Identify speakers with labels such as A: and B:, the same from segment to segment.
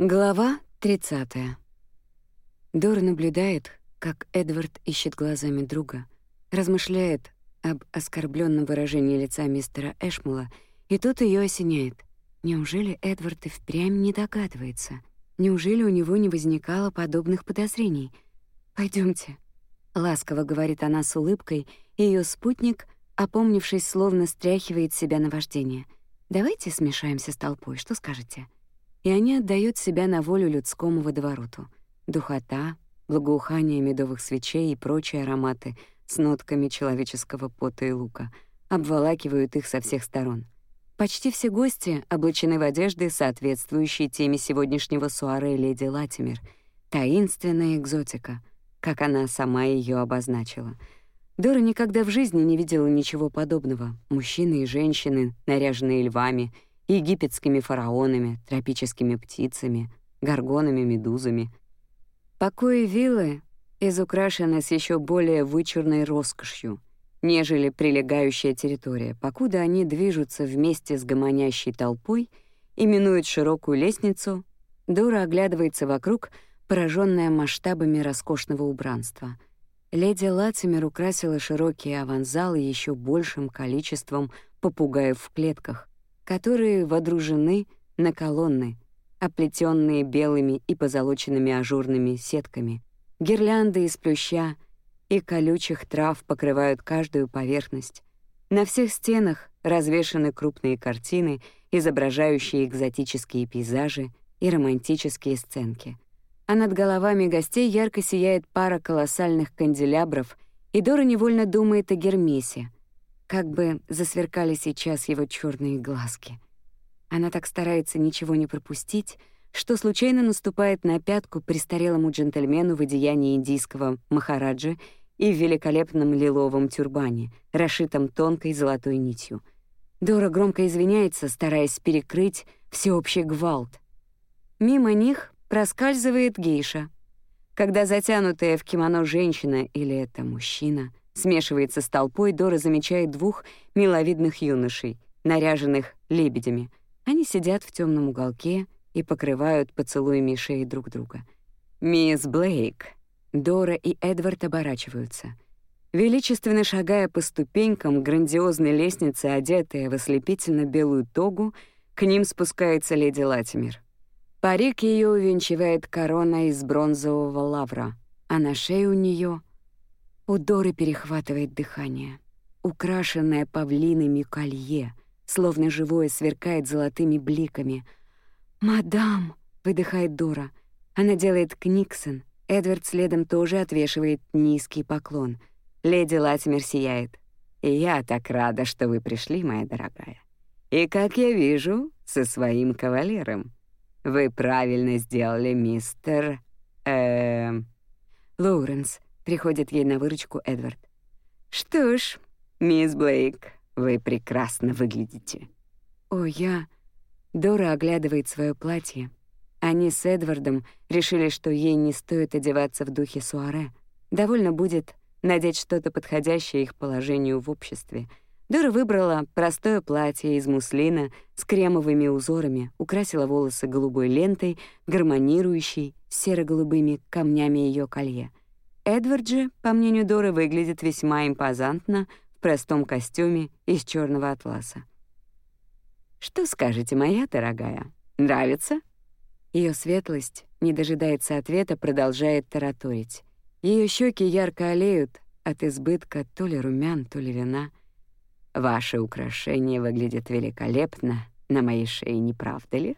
A: Глава 30. Дора наблюдает, как Эдвард ищет глазами друга, размышляет об оскорбленном выражении лица мистера Эшмула, и тут ее осеняет. Неужели Эдвард и впрямь не догадывается? Неужели у него не возникало подобных подозрений? Пойдемте, ласково говорит она с улыбкой, и ее спутник, опомнившись, словно стряхивает себя на вождение. Давайте смешаемся с толпой, что скажете? И они отдают себя на волю людскому водовороту. Духота, благоухание медовых свечей и прочие ароматы с нотками человеческого пота и лука обволакивают их со всех сторон. Почти все гости облачены в одежды, соответствующие теме сегодняшнего суаре леди Латимер. Таинственная экзотика, как она сама ее обозначила. Дора никогда в жизни не видела ничего подобного. Мужчины и женщины, наряженные львами — египетскими фараонами, тропическими птицами, горгонами, медузами. Покои виллы изукрашены с еще более вычурной роскошью, нежели прилегающая территория, покуда они движутся вместе с гомонящей толпой и минуют широкую лестницу, Дора оглядывается вокруг, пораженная масштабами роскошного убранства. Леди Латимер украсила широкие аванзалы еще большим количеством попугаев в клетках, которые водружены на колонны, оплетенные белыми и позолоченными ажурными сетками. Гирлянды из плюща и колючих трав покрывают каждую поверхность. На всех стенах развешаны крупные картины, изображающие экзотические пейзажи и романтические сценки. А над головами гостей ярко сияет пара колоссальных канделябров, и Дора невольно думает о Гермесе — как бы засверкали сейчас его черные глазки. Она так старается ничего не пропустить, что случайно наступает на пятку престарелому джентльмену в одеянии индийского махараджа и в великолепном лиловом тюрбане, расшитом тонкой золотой нитью. Дора громко извиняется, стараясь перекрыть всеобщий гвалт. Мимо них проскальзывает гейша. Когда затянутая в кимоно женщина или это мужчина Смешивается с толпой, Дора замечает двух миловидных юношей, наряженных лебедями. Они сидят в темном уголке и покрывают поцелуями шеи друг друга. «Мисс Блейк». Дора и Эдвард оборачиваются. Величественно шагая по ступенькам грандиозной лестницы, одетая в ослепительно белую тогу, к ним спускается леди Латимер. Парик ее увенчивает корона из бронзового лавра, а на шее у нее у Доры перехватывает дыхание. Украшенное павлинами колье, словно живое, сверкает золотыми бликами. «Мадам!» — выдыхает Дора. Она делает книксон. Эдвард следом тоже отвешивает низкий поклон. Леди Латимер сияет. «И я так рада, что вы пришли, моя дорогая. И, как я вижу, со своим кавалером. Вы правильно сделали, мистер... Эм... Лоуренс, Приходит ей на выручку Эдвард. «Что ж, мисс Блейк, вы прекрасно выглядите». «О, я...» Дора оглядывает свое платье. Они с Эдвардом решили, что ей не стоит одеваться в духе суаре. Довольно будет надеть что-то подходящее их положению в обществе. Дора выбрала простое платье из муслина с кремовыми узорами, украсила волосы голубой лентой, гармонирующей с серо-голубыми камнями ее колье. Эдвард же, по мнению Доры, выглядит весьма импозантно в простом костюме из черного атласа. «Что скажете, моя дорогая? Нравится?» Ее светлость, не дожидается ответа, продолжает тараторить. Ее щеки ярко олеют от избытка то ли румян, то ли вина. «Ваше украшение выглядит великолепно на моей шее, не правда ли?»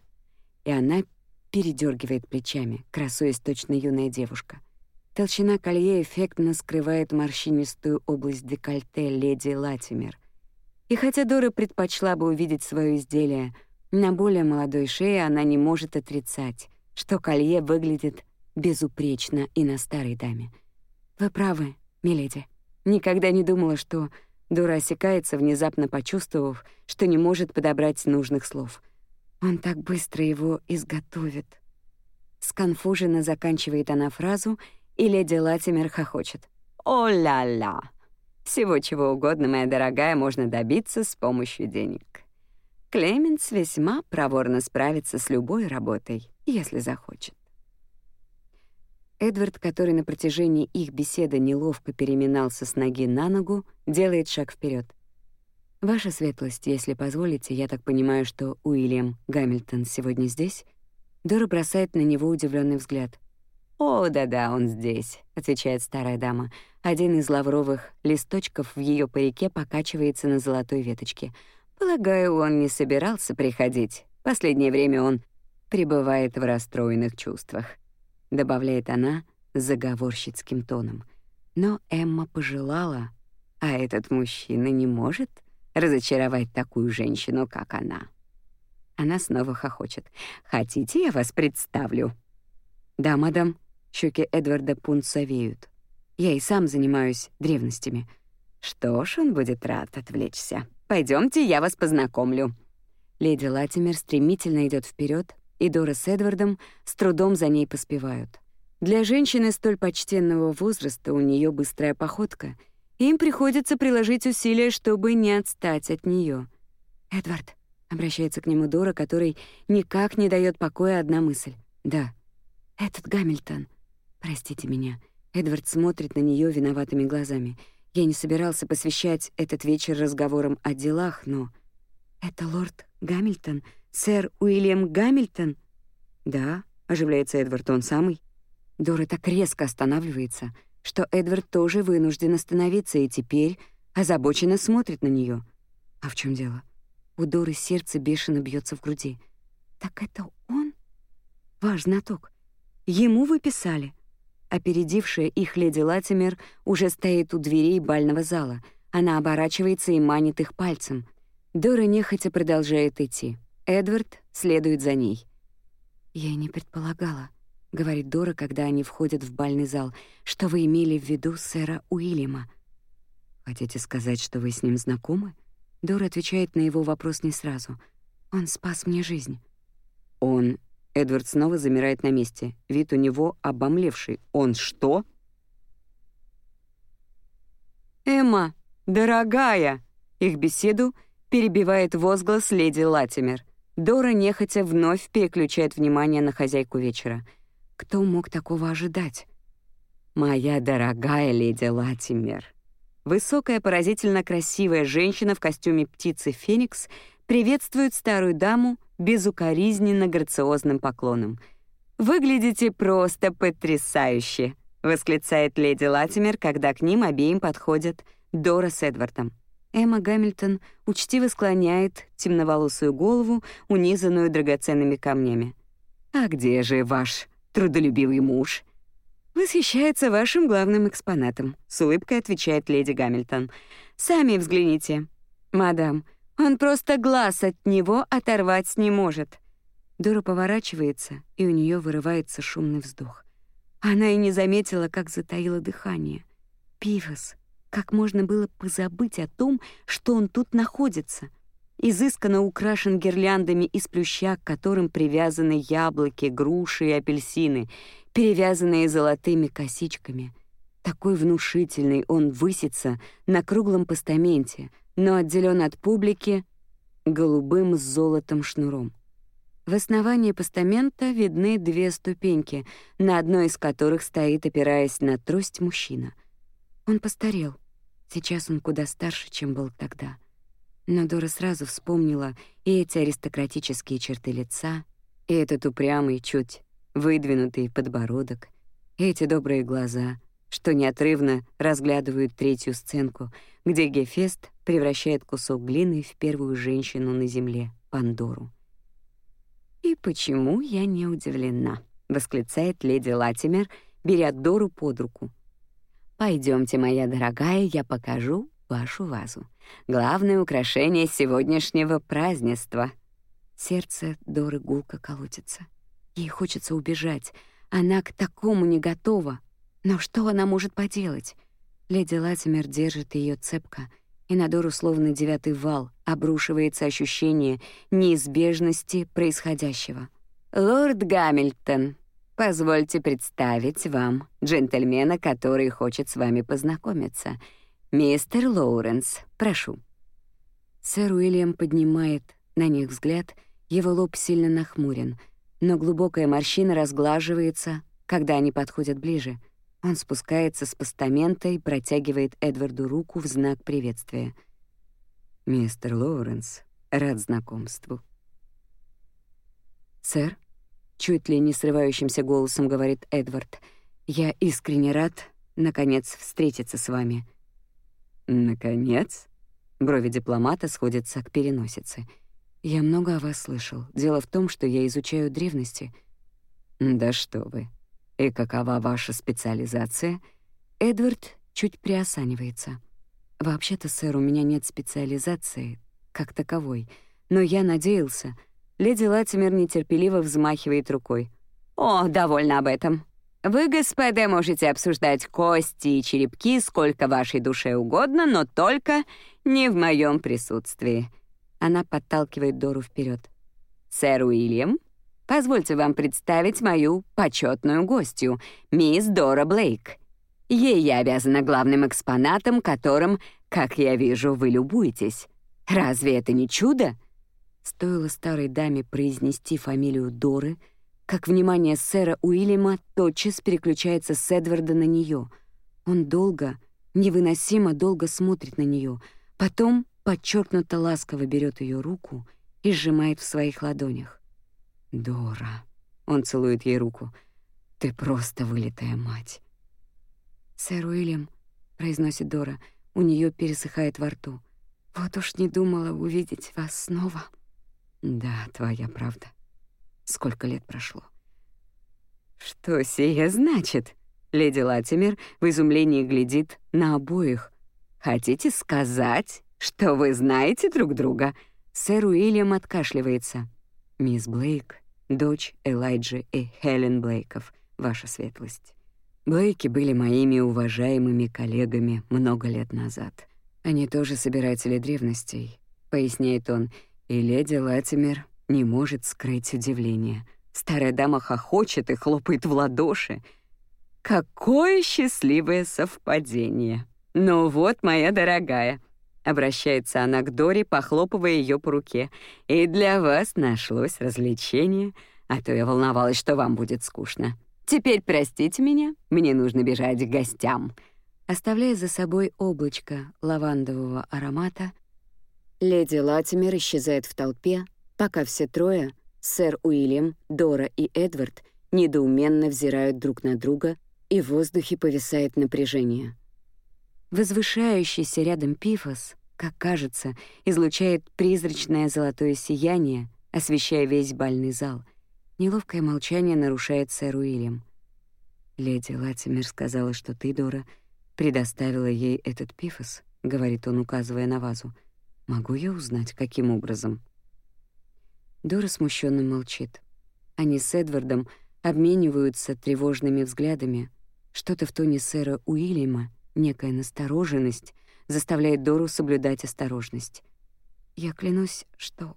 A: И она передергивает плечами, красуясь точно юная девушка — Толщина колье эффектно скрывает морщинистую область декольте леди Латимер. И хотя Дора предпочла бы увидеть свое изделие на более молодой шее, она не может отрицать, что колье выглядит безупречно и на старой даме. Вы правы, миледи. Никогда не думала, что Дора осекается, внезапно почувствовав, что не может подобрать нужных слов. Он так быстро его изготовит. Сконфуженно заканчивает она фразу — и леди Латимер хохочет. «О-ля-ля! Всего чего угодно, моя дорогая, можно добиться с помощью денег. Клеменс весьма проворно справится с любой работой, если захочет. Эдвард, который на протяжении их беседы неловко переминался с ноги на ногу, делает шаг вперед. «Ваша светлость, если позволите, я так понимаю, что Уильям Гамильтон сегодня здесь?» Дора бросает на него удивленный взгляд. «О, да-да, он здесь», — отвечает старая дама. Один из лавровых листочков в ее парике покачивается на золотой веточке. Полагаю, он не собирался приходить. Последнее время он пребывает в расстроенных чувствах добавляет она заговорщицким тоном. Но Эмма пожелала, а этот мужчина не может разочаровать такую женщину, как она. Она снова хохочет. «Хотите, я вас представлю?» «Да, мадам». Щеки Эдварда пунцовеют. «Я и сам занимаюсь древностями». «Что ж, он будет рад отвлечься. Пойдемте, я вас познакомлю». Леди Латимер стремительно идет вперед, и Дора с Эдвардом с трудом за ней поспевают. Для женщины столь почтенного возраста у нее быстрая походка, и им приходится приложить усилия, чтобы не отстать от нее. «Эдвард», — обращается к нему Дора, который никак не дает покоя одна мысль. «Да». «Этот Гамильтон». «Простите меня». Эдвард смотрит на нее виноватыми глазами. Я не собирался посвящать этот вечер разговорам о делах, но... «Это лорд Гамильтон?» Сэр Уильям Гамильтон? Да, оживляется Эдвард, он самый. Дора так резко останавливается, что Эдвард тоже вынужден остановиться и теперь озабоченно смотрит на нее. А в чем дело? У Доры сердце бешено бьется в груди. Так это он? Ваш знаток. Ему вы писали. Опередившая их леди Латимер уже стоит у дверей бального зала. Она оборачивается и манит их пальцем. Дора нехотя продолжает идти. Эдвард следует за ней. «Я не предполагала», — говорит Дора, когда они входят в бальный зал, «что вы имели в виду сэра Уильяма». «Хотите сказать, что вы с ним знакомы?» Дора отвечает на его вопрос не сразу. «Он спас мне жизнь». «Он...» Эдвард снова замирает на месте. Вид у него обомлевший. «Он что?» «Эмма, дорогая!» Их беседу перебивает возглас леди Латимер. Дора нехотя вновь переключает внимание на хозяйку вечера. Кто мог такого ожидать? «Моя дорогая леди Латимер». Высокая, поразительно красивая женщина в костюме птицы Феникс приветствует старую даму безукоризненно грациозным поклоном. «Выглядите просто потрясающе!» — восклицает леди Латимер, когда к ним обеим подходят Дора с Эдвардом. Эмма Гамильтон учтиво склоняет темноволосую голову, унизанную драгоценными камнями. «А где же ваш трудолюбивый муж?» «Восхищается вашим главным экспонатом», — с улыбкой отвечает леди Гамильтон. «Сами взгляните. Мадам, он просто глаз от него оторвать не может». Дора поворачивается, и у нее вырывается шумный вздох. Она и не заметила, как затаило дыхание. Пивос, как можно было позабыть о том, что он тут находится? Изысканно украшен гирляндами из плюща, к которым привязаны яблоки, груши и апельсины, перевязанные золотыми косичками. Такой внушительный он высится на круглом постаменте, но отделен от публики голубым с золотом шнуром. В основании постамента видны две ступеньки, на одной из которых стоит, опираясь на трость, мужчина. Он постарел. Сейчас он куда старше, чем был тогда. Но Дора сразу вспомнила и эти аристократические черты лица, и этот упрямый, чуть выдвинутый подбородок, и эти добрые глаза, что неотрывно разглядывают третью сценку, где Гефест превращает кусок глины в первую женщину на земле, Пандору. «И почему я не удивлена?» — восклицает леди Латимер, беря Дору под руку — Пойдемте, моя дорогая, я покажу вашу вазу. Главное украшение сегодняшнего празднества. Сердце Доры гулко колотится. Ей хочется убежать. Она к такому не готова. Но что она может поделать? Леди Латимер держит ее цепко, и на Дору словно девятый вал обрушивается ощущение неизбежности происходящего. «Лорд Гамильтон», Позвольте представить вам джентльмена, который хочет с вами познакомиться. Мистер Лоуренс, прошу». Сэр Уильям поднимает На них взгляд, его лоб сильно нахмурен, но глубокая морщина разглаживается, когда они подходят ближе. Он спускается с постамента и протягивает Эдварду руку в знак приветствия. «Мистер Лоуренс, рад знакомству». «Сэр?» — чуть ли не срывающимся голосом говорит Эдвард. «Я искренне рад, наконец, встретиться с вами». «Наконец?» Брови дипломата сходятся к переносице. «Я много о вас слышал. Дело в том, что я изучаю древности». «Да что вы. И какова ваша специализация?» Эдвард чуть приосанивается. «Вообще-то, сэр, у меня нет специализации, как таковой. Но я надеялся...» Леди Латимер нетерпеливо взмахивает рукой. «О, довольно об этом. Вы, господа, можете обсуждать кости и черепки сколько вашей душе угодно, но только не в моем присутствии». Она подталкивает Дору вперед. «Сэр Уильям, позвольте вам представить мою почетную гостью, мисс Дора Блейк. Ей я обязана главным экспонатом, которым, как я вижу, вы любуетесь. Разве это не чудо?» Стоило старой даме произнести фамилию Доры — как внимание сэра Уильяма тотчас переключается с Эдварда на нее. Он долго, невыносимо долго смотрит на нее, потом подчеркнуто ласково берет ее руку и сжимает в своих ладонях. «Дора», — он целует ей руку, — «ты просто вылитая мать». «Сэр Уильям», — произносит Дора, у нее пересыхает во рту. «Вот уж не думала увидеть вас снова». «Да, твоя правда». Сколько лет прошло? Что сие значит? Леди Латимер в изумлении глядит на обоих. Хотите сказать, что вы знаете друг друга? Сэр Уильям откашливается. Мисс Блейк, дочь Элайджи и Хелен Блейков, ваша светлость. Блейки были моими уважаемыми коллегами много лет назад. Они тоже собиратели древностей, поясняет он, и леди Латимер не может скрыть удивление. Старая дама хохочет и хлопает в ладоши. «Какое счастливое совпадение! Ну вот, моя дорогая!» Обращается она к Дори, похлопывая ее по руке. «И для вас нашлось развлечение, а то я волновалась, что вам будет скучно. Теперь простите меня, мне нужно бежать к гостям». Оставляя за собой облачко лавандового аромата, леди Латимер исчезает в толпе, пока все трое, сэр Уильям, Дора и Эдвард, недоуменно взирают друг на друга, и в воздухе повисает напряжение. Возвышающийся рядом Пифос, как кажется, излучает призрачное золотое сияние, освещая весь бальный зал. Неловкое молчание нарушает сэр Уильям. «Леди Латимер сказала, что ты, Дора, предоставила ей этот Пифос», — говорит он, указывая на вазу. «Могу я узнать, каким образом?» Дора смущенно молчит. Они с Эдвардом обмениваются тревожными взглядами. Что-то в тоне сэра Уильяма, некая настороженность, заставляет Дору соблюдать осторожность. «Я клянусь, что...»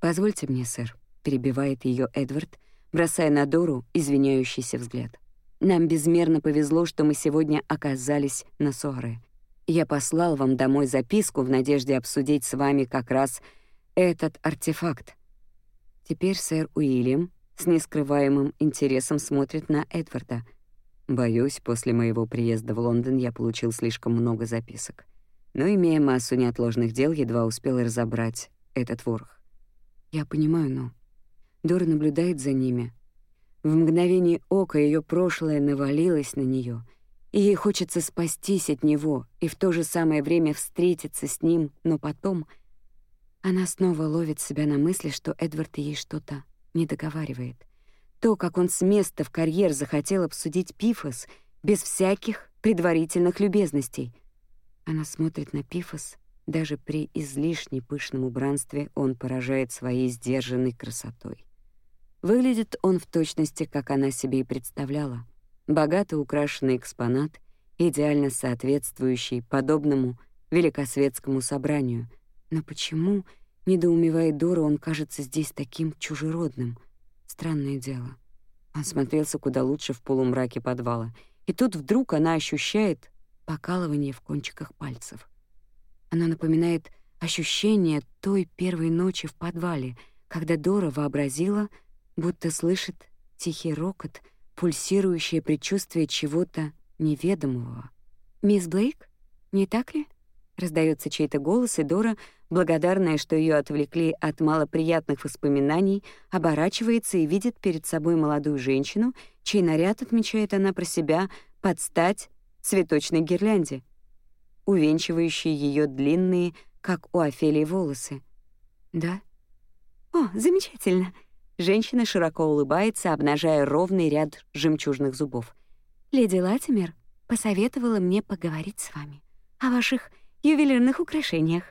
A: «Позвольте мне, сэр», — перебивает ее Эдвард, бросая на Дору извиняющийся взгляд. «Нам безмерно повезло, что мы сегодня оказались на Суаре. Я послал вам домой записку в надежде обсудить с вами как раз этот артефакт, Теперь сэр Уильям с нескрываемым интересом смотрит на Эдварда. Боюсь, после моего приезда в Лондон я получил слишком много записок. Но, имея массу неотложных дел, едва успел разобрать этот ворох. Я понимаю, но... Дора наблюдает за ними. В мгновение ока ее прошлое навалилось на нее, и ей хочется спастись от него и в то же самое время встретиться с ним, но потом — она снова ловит себя на мысли, что Эдвард ей что-то не договаривает. То, как он с места в карьер захотел обсудить Пифос без всяких предварительных любезностей. Она смотрит на Пифос, даже при излишне пышном убранстве он поражает своей сдержанной красотой. Выглядит он в точности, как она себе и представляла. Богато украшенный экспонат, идеально соответствующий подобному великосветскому собранию — но почему, недоумевая Дора, он кажется здесь таким чужеродным? Странное дело. Он смотрелся куда лучше в полумраке подвала. И тут вдруг она ощущает покалывание в кончиках пальцев. Оно напоминает ощущение той первой ночи в подвале, когда Дора вообразила, будто слышит тихий рокот, пульсирующее предчувствие чего-то неведомого. «Мисс Блейк, не так ли?» Раздается чей-то голос, и Дора, благодарная, что ее отвлекли от малоприятных воспоминаний, оборачивается и видит перед собой молодую женщину, чей наряд, отмечает она про себя, под стать цветочной гирлянде, увенчивающей ее длинные, как у Офелии, волосы. «Да?» «О, замечательно!» Женщина широко улыбается, обнажая ровный ряд жемчужных зубов. «Леди Латимер посоветовала мне поговорить с вами о ваших ювелирных украшениях».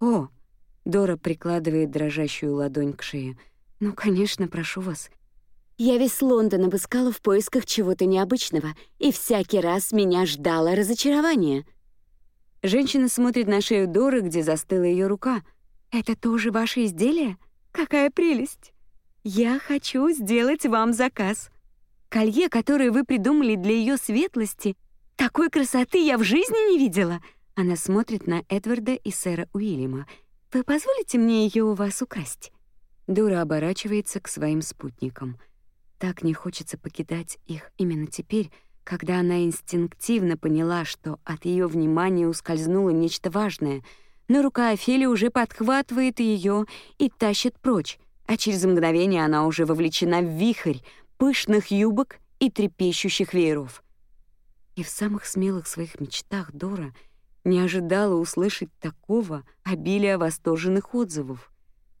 A: «О!» — Дора прикладывает дрожащую ладонь к шее. «Ну, конечно, прошу вас».
B: Я весь Лондон обыскала в поисках чего-то необычного, и всякий раз меня ждало разочарование.
A: Женщина смотрит на шею Доры, где застыла ее рука. «Это тоже ваше изделие? Какая прелесть! Я хочу сделать вам заказ. Колье, которое вы придумали для ее светлости, такой красоты я в жизни не видела!» Она смотрит на Эдварда и сэра Уильяма. «Вы позволите мне ее у вас украсть?» Дора оборачивается к своим спутникам — так не хочется покидать их именно теперь, когда она инстинктивно поняла, что от ее внимания ускользнуло нечто важное, но рука Офелии уже подхватывает ее и тащит прочь, а через мгновение она уже вовлечена в вихрь пышных юбок и трепещущих вееров. И в самых смелых своих мечтах Дора не ожидала услышать такого обилия восторженных отзывов.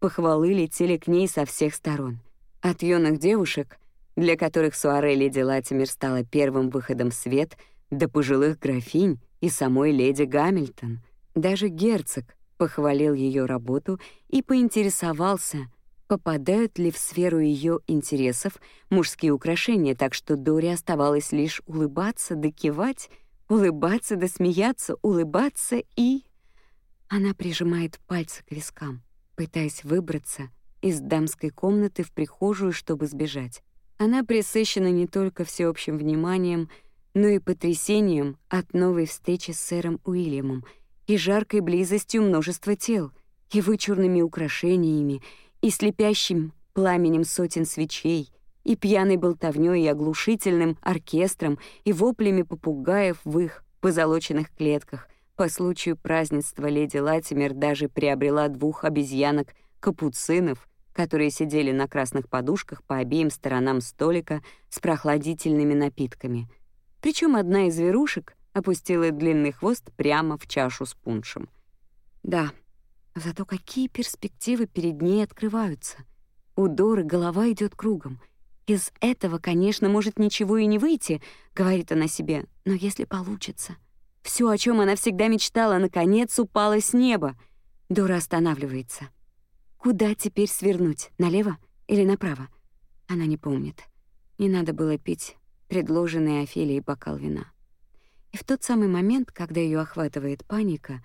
A: Похвалы летели к ней со всех сторон. От юных девушек — для которых Суаре леди Латимер стала первым выходом в свет, до пожилых графинь и самой леди Гамильтон. Даже герцог похвалил ее работу и поинтересовался, попадают ли в сферу ее интересов мужские украшения, так что Дори оставалось лишь улыбаться да улыбаться да смеяться, улыбаться и... Она прижимает пальцы к вискам, пытаясь выбраться из дамской комнаты в прихожую, чтобы сбежать. Она пресыщена не только всеобщим вниманием, но и потрясением от новой встречи с сэром Уильямом и жаркой близостью множества тел, и вычурными украшениями, и слепящим пламенем сотен свечей, и пьяной болтовнёй, и оглушительным оркестром, и воплями попугаев в их позолоченных клетках. По случаю празднества леди Латимер даже приобрела двух обезьянок-капуцинов — которые сидели на красных подушках по обеим сторонам столика с прохладительными напитками. Причем одна из зверушек опустила длинный хвост прямо в чашу с пуншем. Да, зато какие перспективы перед ней открываются. У Доры голова идет кругом. Из этого, конечно, может ничего и не выйти, говорит она себе, но если получится. Все, о чем она всегда мечтала, наконец упало с неба. Дора останавливается. Куда теперь свернуть, налево или направо? Она не помнит. Не надо было пить предложенный Офелией бокал вина. И в тот самый момент, когда ее охватывает паника,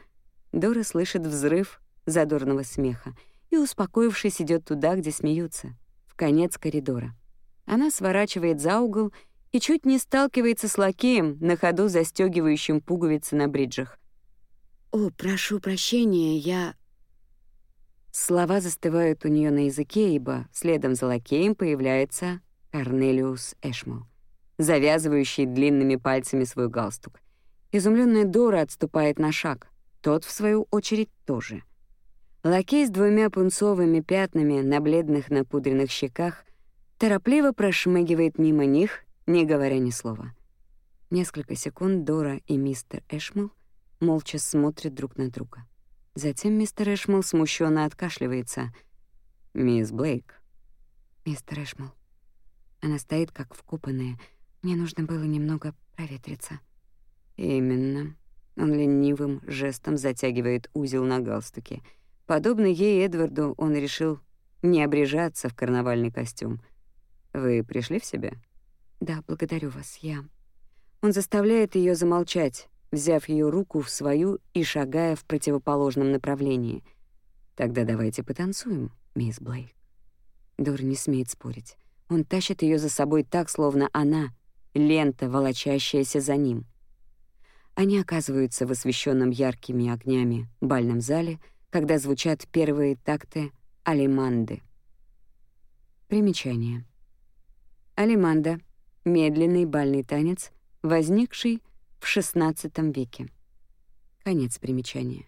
A: Дора слышит взрыв задорного смеха и, успокоившись, идет туда, где смеются, в конец коридора. Она сворачивает за угол и чуть не сталкивается с лакеем, на ходу застегивающим пуговицы на бриджах.
B: «О, прошу прощения, я...»
A: Слова застывают у нее на языке, ибо следом за лакеем появляется Корнелиус Эшмол, завязывающий длинными пальцами свой галстук. Изумленная Дора отступает на шаг. Тот, в свою очередь, тоже. Лакей с двумя пунцовыми пятнами на бледных напудренных щеках торопливо прошмыгивает мимо них, не говоря ни слова. Несколько секунд Дора и мистер Эшмол молча смотрят друг на друга. Затем мистер Эшмол смущенно откашливается. «Мисс Блейк». «Мистер Эшмол». Она стоит как вкопанная. Мне нужно было немного проветриться. «Именно». Он ленивым жестом затягивает узел на галстуке. Подобно ей Эдварду, он решил не обрежаться в карнавальный костюм. «Вы пришли в себя?» «Да, благодарю вас, я...» Он заставляет ее замолчать, взяв ее руку в свою и шагая в противоположном направлении. «Тогда давайте потанцуем, мисс Блейк». Дор не смеет спорить. Он тащит ее за собой так, словно она — лента, волочащаяся за ним. Они оказываются в освещенном яркими огнями бальном зале, когда звучат первые такты алиманды. Примечание. Алиманда — медленный бальный танец, возникший в XVI веке. Конец примечания.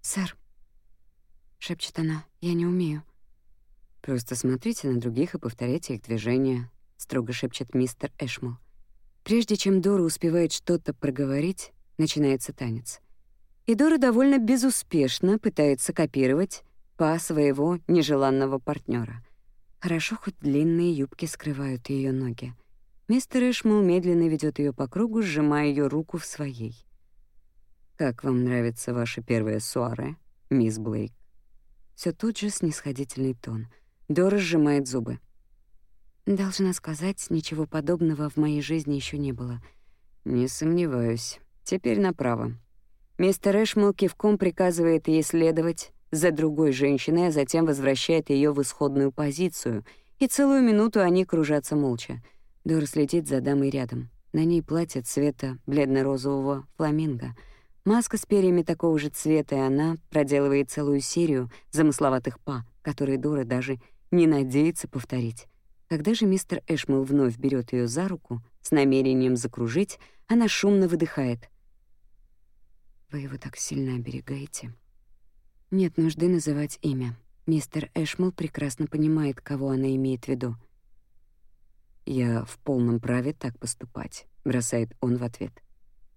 B: «Сэр», — шепчет она, — «я не умею».
A: «Просто смотрите на других и повторяйте их движения», — строго шепчет мистер Эшмул. Прежде чем Дора успевает что-то проговорить, начинается танец. И Дора довольно безуспешно пытается копировать па своего нежеланного партнера. Хорошо, хоть длинные юбки скрывают ее ноги. Мистер Эшмул медленно ведет ее по кругу, сжимая ее руку в своей. «Как вам нравится ваша первая суаре, мисс Блейк?» Все тот же снисходительный тон. Дора сжимает зубы.
B: Должна сказать, ничего подобного в моей жизни еще не было.
A: Не сомневаюсь. Теперь направо. Мистер Эшмал кивком приказывает ей следовать за другой женщиной, а затем возвращает ее в исходную позицию, и целую минуту они кружатся молча. Дора следит за дамой рядом. На ней платье цвета бледно-розового фламинго. Маска с перьями такого же цвета, и она проделывает целую серию замысловатых па, которые Дора даже не надеется повторить. Когда же мистер Эшмел вновь берет ее за руку с намерением закружить, она шумно выдыхает. «Вы его так сильно оберегаете?» Нет нужды называть имя. Мистер Эшмел прекрасно понимает, кого она имеет в виду. «Я в полном праве так поступать», — бросает он в ответ.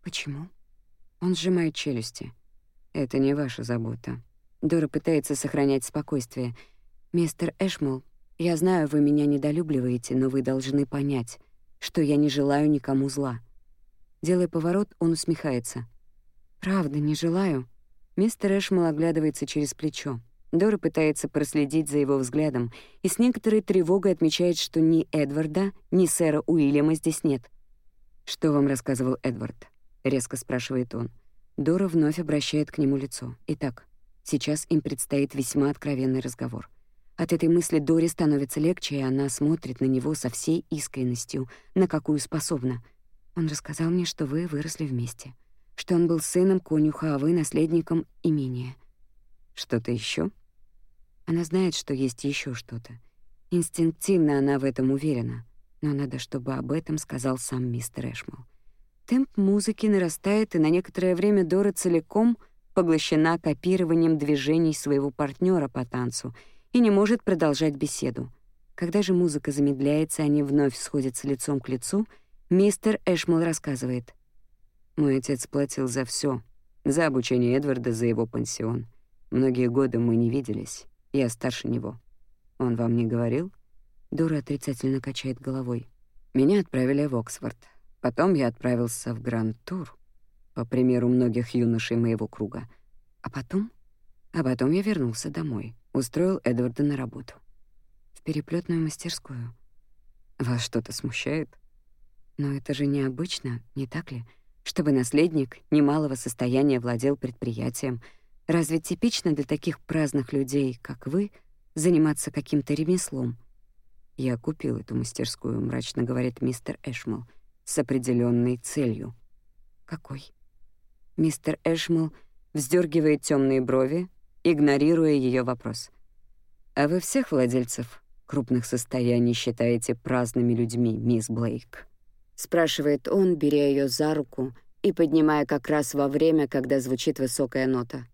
A: «Почему?» Он сжимает челюсти. «Это не ваша забота». Дора пытается сохранять спокойствие. «Мистер Эшмол я знаю, вы меня недолюбливаете, но вы должны понять, что я не желаю никому зла. Делая поворот, он усмехается. «Правда, не желаю». Мистер Эшмал оглядывается через плечо. Дора пытается проследить за его взглядом и с некоторой тревогой отмечает, что ни Эдварда, ни сэра Уильяма здесь нет. «Что вам рассказывал Эдвард?» — резко спрашивает он. Дора вновь обращает к нему лицо. Итак, сейчас им предстоит весьма откровенный разговор — от этой мысли Дори становится легче, и она смотрит на него со всей искренностью, на какую способна. Он рассказал мне, что вы выросли вместе, что он был сыном конюха, а вы — наследником имения. Что-то еще? Она знает, что есть еще что-то. Инстинктивно она в этом уверена, но надо, чтобы об этом сказал сам мистер Эшмал. Темп музыки нарастает, и на некоторое время Дора целиком поглощена копированием движений своего партнера по танцу — и не может продолжать беседу. Когда же музыка замедляется, они вновь сходятся лицом к лицу, мистер Эшмал рассказывает. «Мой отец платил за все, за обучение Эдварда, за его пансион. Многие годы мы не виделись, я старше него. Он вам не говорил?» Дора отрицательно качает головой. «Меня отправили в Оксфорд. Потом я отправился в Гранд-тур, по примеру многих юношей моего круга. А потом? А потом я вернулся домой устроил Эдварда на работу. В переплетную мастерскую. Вас что-то смущает? Но это же необычно, не так ли? Чтобы наследник немалого состояния владел предприятием. Разве типично для таких праздных людей, как вы, заниматься каким-то ремеслом? Я купил эту мастерскую, мрачно говорит мистер Эшмал, с определенной целью. Какой? Мистер Эшмал вздергивает темные брови, игнорируя ее вопрос. «А вы всех владельцев крупных состояний считаете праздными людьми, мисс Блейк?» Спрашивает он, беря ее за руку и поднимая как раз во время, когда звучит высокая нота.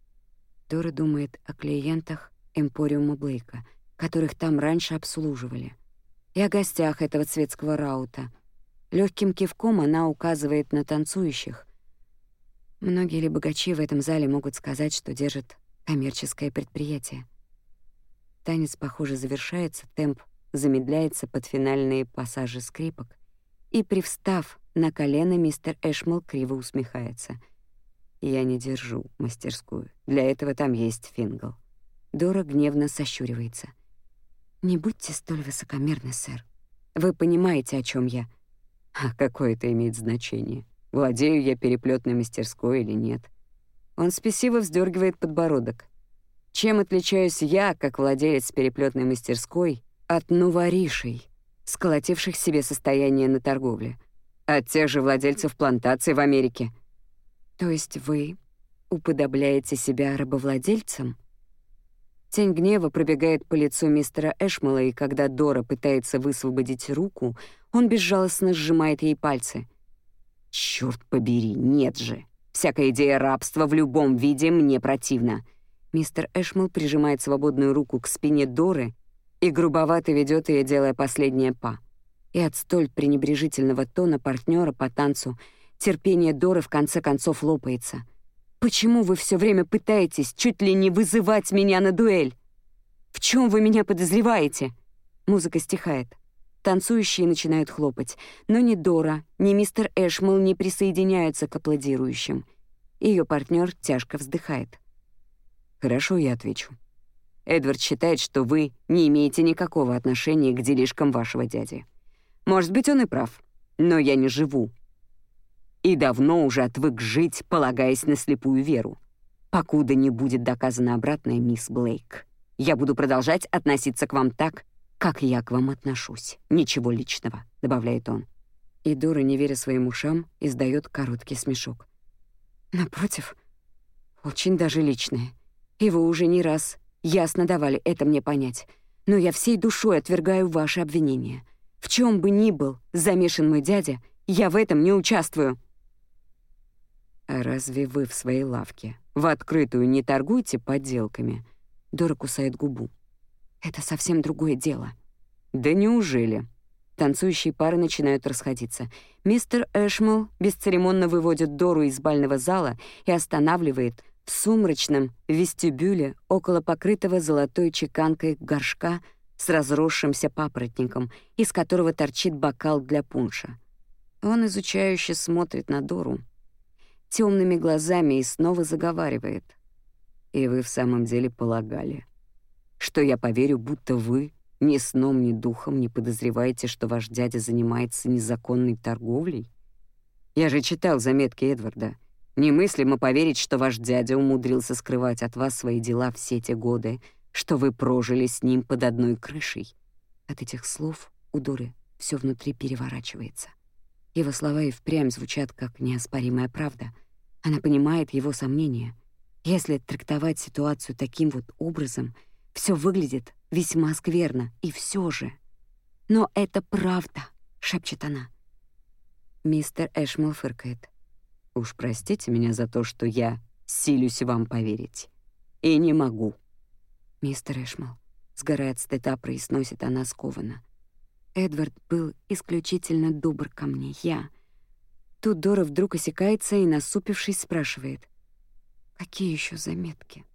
A: Дора думает о клиентах Эмпориума Блейка, которых там раньше обслуживали, и о гостях этого светского раута. Легким кивком она указывает на танцующих. Многие ли богачи в этом зале могут сказать, что держат коммерческое предприятие. Танец, похоже, завершается, темп замедляется под финальные пассажи скрипок, и, привстав на колено, мистер Эшмал криво усмехается. «Я не держу мастерскую. Для этого там есть фингл». Дора гневно сощуривается. «Не будьте столь высокомерны, сэр. Вы понимаете, о чем я». «А какое это имеет значение? Владею я переплетной мастерской или нет?» Он спесиво вздергивает подбородок. Чем отличаюсь я, как владелец переплетной мастерской, от новоришей, сколотивших себе состояние на торговле, от тех же владельцев плантаций в Америке? То есть вы уподобляете себя рабовладельцам?» Тень гнева пробегает по лицу мистера Эшмала, и когда Дора пытается высвободить руку, он безжалостно сжимает ей пальцы. «Чёрт побери, нет же! Всякая идея рабства в любом виде мне противна!» Мистер Эшмал прижимает свободную руку к спине Доры и грубовато ведет ее, делая последнее па. И от столь пренебрежительного тона партнера по танцу терпение Доры в конце концов лопается. «Почему вы все время пытаетесь чуть ли не вызывать меня на дуэль? В чем вы меня подозреваете?» Музыка стихает. Танцующие начинают хлопать, но ни Дора, ни мистер Эшмал не присоединяются к аплодирующим. Ее партнер тяжко вздыхает. «Хорошо, я отвечу. Эдвард считает, что вы не имеете никакого отношения к делишкам вашего дяди. Может быть, он и прав, но я не живу. И давно уже отвык жить, полагаясь на слепую веру. Покуда не будет доказано обратное, мисс Блейк, я буду продолжать относиться к вам так, как я к вам отношусь. Ничего личного», — добавляет он. И Дора, не веря своим ушам, издает короткий смешок. «Напротив, очень даже личное. Вы уже не раз ясно давали это мне понять. Но я всей душой отвергаю ваши обвинения. В чем бы ни был замешан мой дядя, я в этом не участвую». «А разве вы в своей лавке в открытую не торгуете подделками?» Дора кусает губу. «Это совсем другое дело». «Да неужели?» Танцующие пары начинают расходиться. Мистер Эшмал бесцеремонно выводит Дору из бального зала и останавливает в сумрачном вестибюле около покрытого золотой чеканкой горшка с разросшимся папоротником, из которого торчит бокал для пунша. Он изучающе смотрит на Дору темными глазами и снова заговаривает. «И вы в самом деле полагали, что я поверю, будто вы ни сном, ни духом не подозреваете, что ваш дядя занимается незаконной торговлей? Я же читал заметки Эдварда. Немыслимо поверить, что ваш дядя умудрился скрывать от вас свои дела все те годы, что вы прожили с ним под одной крышей. От этих слов у Доры все внутри переворачивается. Его слова и впрямь звучат как неоспоримая правда. Она понимает его сомнения. Если трактовать ситуацию таким вот образом, все выглядит весьма скверно, и все же. «Но это правда», — шепчет она. Мистер Эшмал фыркает. «Уж простите меня за то, что я силюсь вам поверить. И не могу». «Мистер Эшмал», — сгорает стыда, произносит она скованно. Эдвард был исключительно добр ко мне. Я... Тут Дора вдруг осекается и, насупившись, спрашивает. «Какие еще заметки?»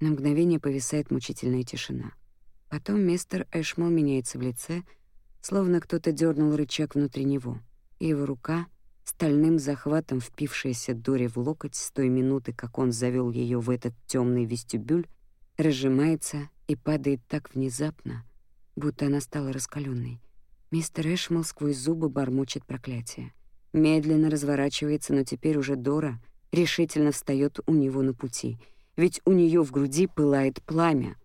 A: На мгновение повисает мучительная тишина. Потом мистер Эшмол меняется в лице, словно кто-то дернул рычаг внутри него, и его рука, стальным захватом впившаяся Доре в локоть с той минуты, как он завел ее в этот темный вестибюль, разжимается и падает так внезапно, будто она стала раскаленной. Мистер Эшмал сквозь зубы бормочет проклятие. Медленно разворачивается, но теперь уже Дора решительно встает у него на пути, ведь у нее в груди пылает пламя,